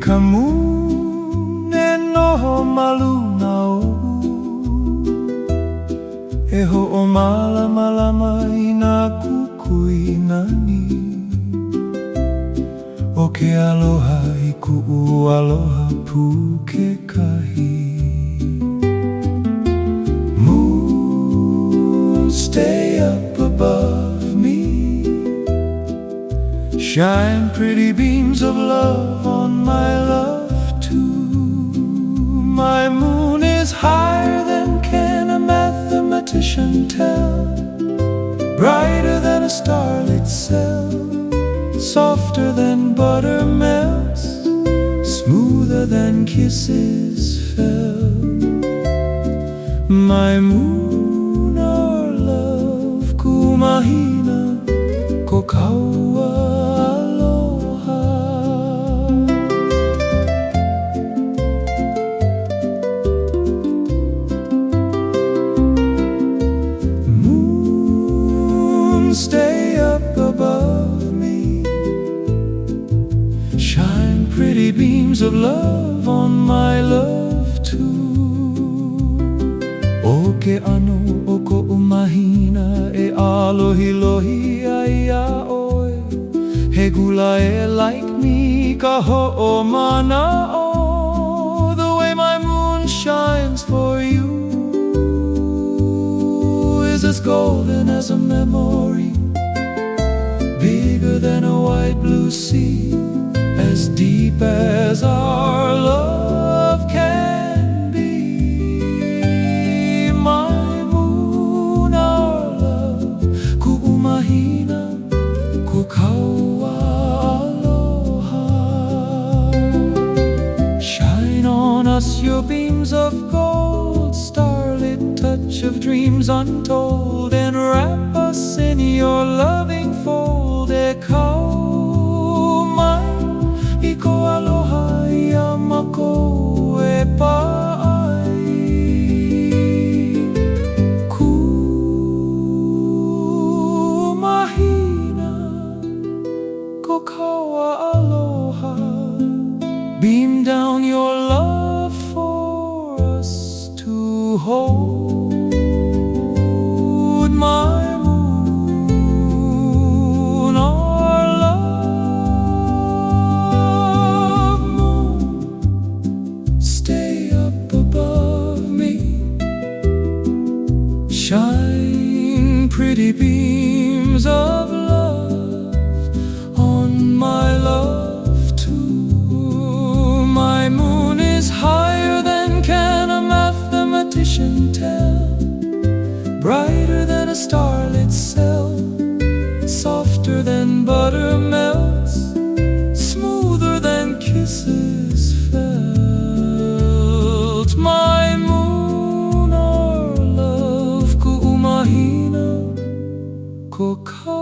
ka mū ne noho malu na E ho o mala mala mai nā kukui nani. O ke aloha i ku u aloha pū ke kahi. Shine pretty beams of love on my love too. My moon is higher than can a mathematician tell. Brighter than a starlit cell. Softer than butter melts Smoother than kisses fell. My moon, our love, kumahina, love on my love too. O ke ano o ko umahina e alohi lohi ai a oi. He gula e like me ka ho o mana o. The way my moon shines for you is as golden as a memory. Bigger than a white blue sea, your beams of gold, starlit touch of dreams untold, and wrap us in your loving hold. My moon, our love moon, stay up above me. Shine pretty beams of love on my love a starlit cell, softer than butter melts, smoother than kisses felt. My moon, our love, kuumahina, ko ka